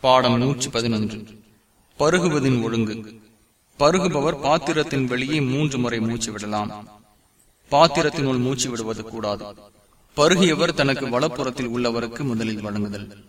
பாடம் நூற்றி பதினொன்று பருகுவதின் ஒழுங்கு. பருகுபவர் பாத்திரத்தின் வெளியே மூன்று முறை மூச்சு விடலாம். பாத்திரத்தினுள் மூச்சு விடுவது கூடாது. பருகியவர் தனக்கு வலப்புறத்தில் உள்ளவருக்கு முதலில் வழங்குதல்.